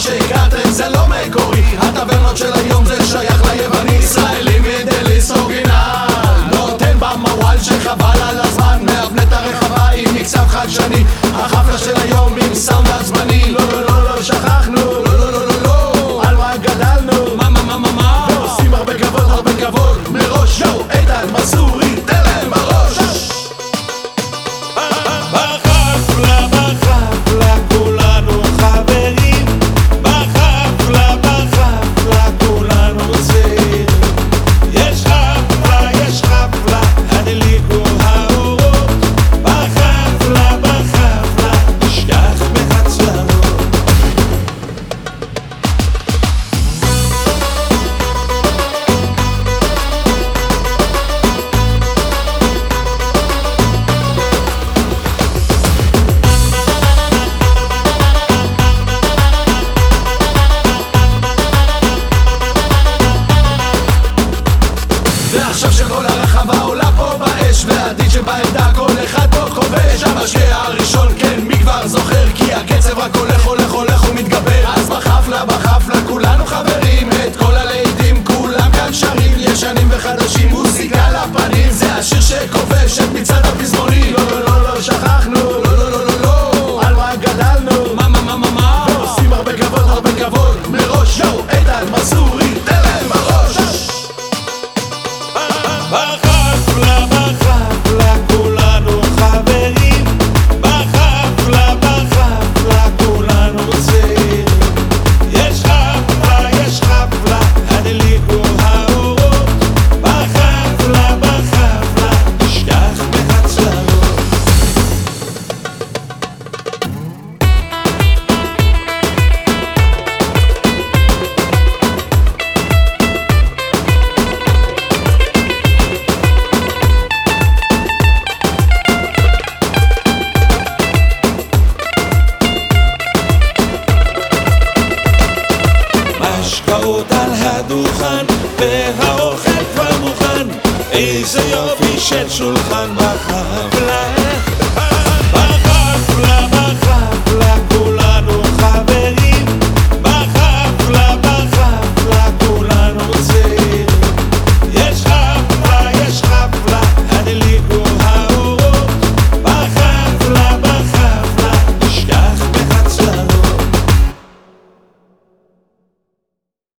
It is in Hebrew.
שהגעתם זה לא מקורי. הטברנות של היום זה שייך ליווני ישראלי מדליס אורגינל. נותן במוואל שחבל על הזמן מאבנה את הרחבה עם מקצב חדשני. החפלה של היום עם סאונד הזמני. לא לא לא לא שכחנו. לא לא לא לא לא. על מה גדלנו? מה מה מה מה מה? עושים הרבה כבוד הרבה כבוד. מראש יו איתן מסורי ועכשיו שכל הרחבה עולה פה באש והדיג'י בעמדה כל אחד פה כובש. המשקיע הראשון כן מי כבר זוכר? כי הקצב רק הולך הולך הולך ומתגבר. אז בחפלה בחפלה כולנו חברים. את כל הלעיתים כולם כאן שרים. ישנים וחדשים מוזיקה לפנים. זה השיר שכובש את מצעד הפזמונים הדוכן, והאוכל כבר מוכן, איזה יופי של שולחן בחר.